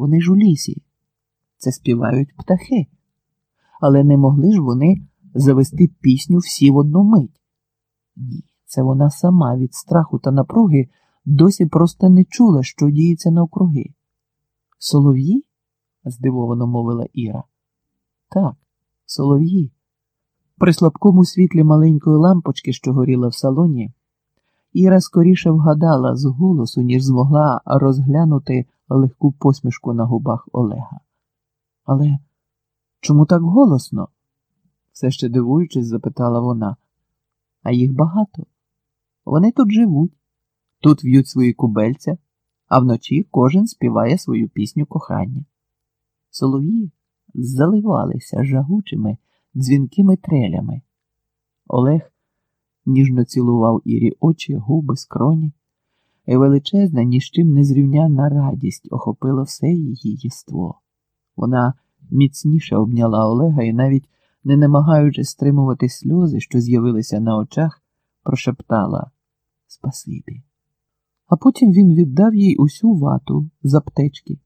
Вони ж у лісі. Це співають птахи. Але не могли ж вони завести пісню всі в одну мить. Ні, це вона сама від страху та напруги досі просто не чула, що діється навкруги. Солов'ї? здивовано мовила Іра. Так, солов'ї. При слабкому світлі маленької лампочки, що горіла в салоні, Іра скоріше вгадала з голосу, ніж змогла розглянути легку посмішку на губах Олега. Але чому так голосно? все ще дивуючись, запитала вона. А їх багато. Вони тут живуть, тут в'ють свої кубельця, а вночі кожен співає свою пісню кохання. Солов'ї заливалися жагучими, дзвінкими трелями. Олег ніжно цілував Ірі очі, губи, скроні, і величезна, ні з чим не зрівняна радість охопила все її єство. Вона міцніше обняла Олега і навіть, не намагаючись стримувати сльози, що з'явилися на очах, прошептала Спасибі. А потім він віддав їй усю вату з аптечки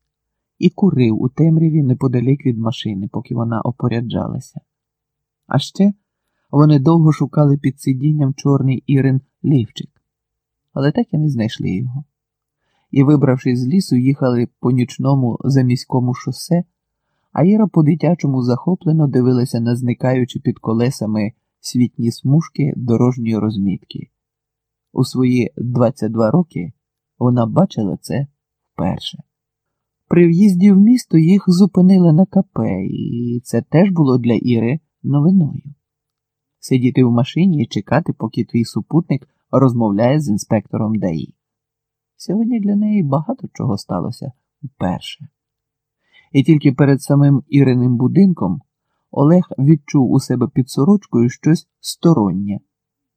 і курив у темряві неподалік від машини, поки вона опоряджалася. А ще вони довго шукали під сидінням чорний Ірин лівчик, але так і не знайшли його. І, вибравшись з лісу, їхали по нічному заміському шосе, а Іра по-дитячому захоплено дивилася на зникаючи під колесами світні смужки дорожньої розмітки. У свої 22 роки вона бачила це вперше. При в'їзді в місто їх зупинили на капе, і це теж було для Іри новиною. Сидіти в машині і чекати, поки твій супутник розмовляє з інспектором ДАІ. Сьогодні для неї багато чого сталося вперше. І тільки перед самим Іриним будинком Олег відчув у себе під сорочкою щось стороннє,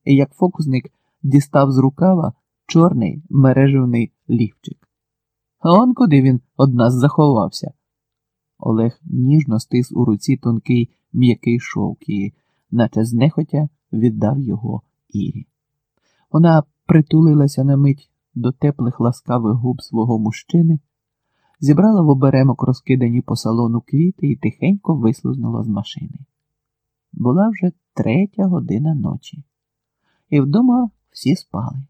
і як фокусник дістав з рукава чорний мережевний лівчик. А он куди він од нас заховався? Олег ніжно стис у руці тонкий м'який шовк і, наче знехотя, віддав його Ірі. Вона притулилася на мить до теплих ласкавих губ свого мужчини, зібрала в оберемок розкидані по салону квіти і тихенько вислузнула з машини. Була вже третя година ночі, і вдома всі спали.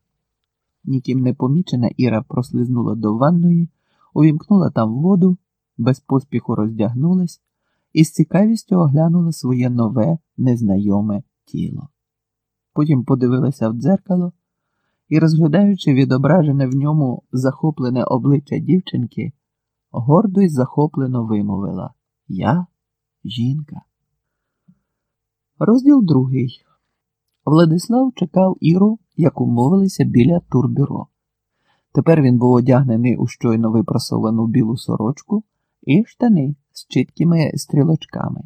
Ніким не помічена Іра прослизнула до ванної, увімкнула там воду, без поспіху роздягнулась і з цікавістю оглянула своє нове, незнайоме тіло. Потім подивилася в дзеркало і, розглядаючи відображене в ньому захоплене обличчя дівчинки, гордо й захоплено вимовила Я жінка. Розділ другий. Владислав чекав Іру, як умовилися біля турбюро. Тепер він був одягнений у щойно випрасовану білу сорочку і штани з чіткими стрілочками,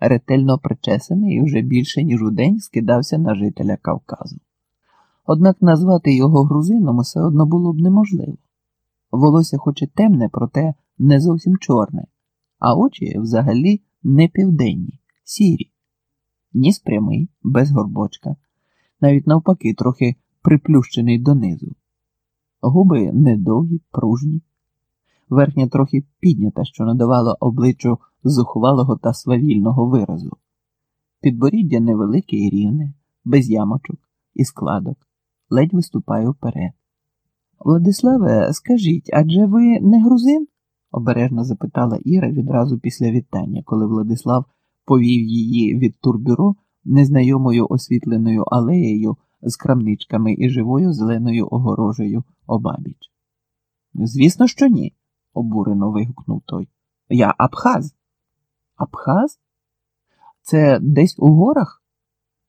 ретельно причесаний і вже більше, ніж у день скидався на жителя Кавказу. Однак назвати його грузином все одно було б неможливо. Волосся хоч і темне, проте не зовсім чорне, а очі взагалі не південні, сірі ніс прямий, без горбочка, навіть навпаки, трохи приплющений донизу. Губи недовгі, пружні, верхня трохи піднята, що надавало обличчю зухвалого та свавільного виразу. Підборіддя невелике і рівне, без ямочок і складок, ледь виступає вперед. Владиславе, скажіть, адже ви не грузин? обережно запитала Іра відразу після вітання, коли Владислав повів її від турбюро незнайомою освітленою алеєю з крамничками і живою зеленою огорожею обабіч. Звісно, що ні, обурено вигукнув той. Я Абхаз. Абхаз? Це десь у горах?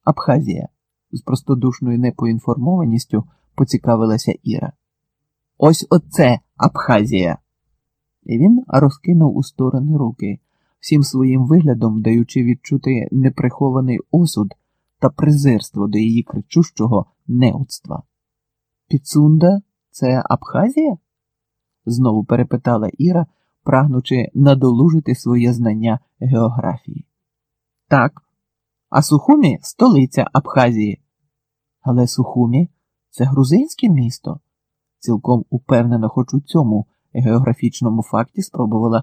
Абхазія, з простодушною непоінформованістю поцікавилася Іра. Ось оце Абхазія. І він розкинув у сторони руки всім своїм виглядом даючи відчути неприхований осуд та презирство до її кричущого неудства. Піцунда це Абхазія? Знову перепитала Іра, прагнучи надолужити своє знання географії. Так, а Сухумі столиця Абхазії. Але Сухумі це грузинське місто, цілком упевнено, хоч у цьому географічному факті спробувала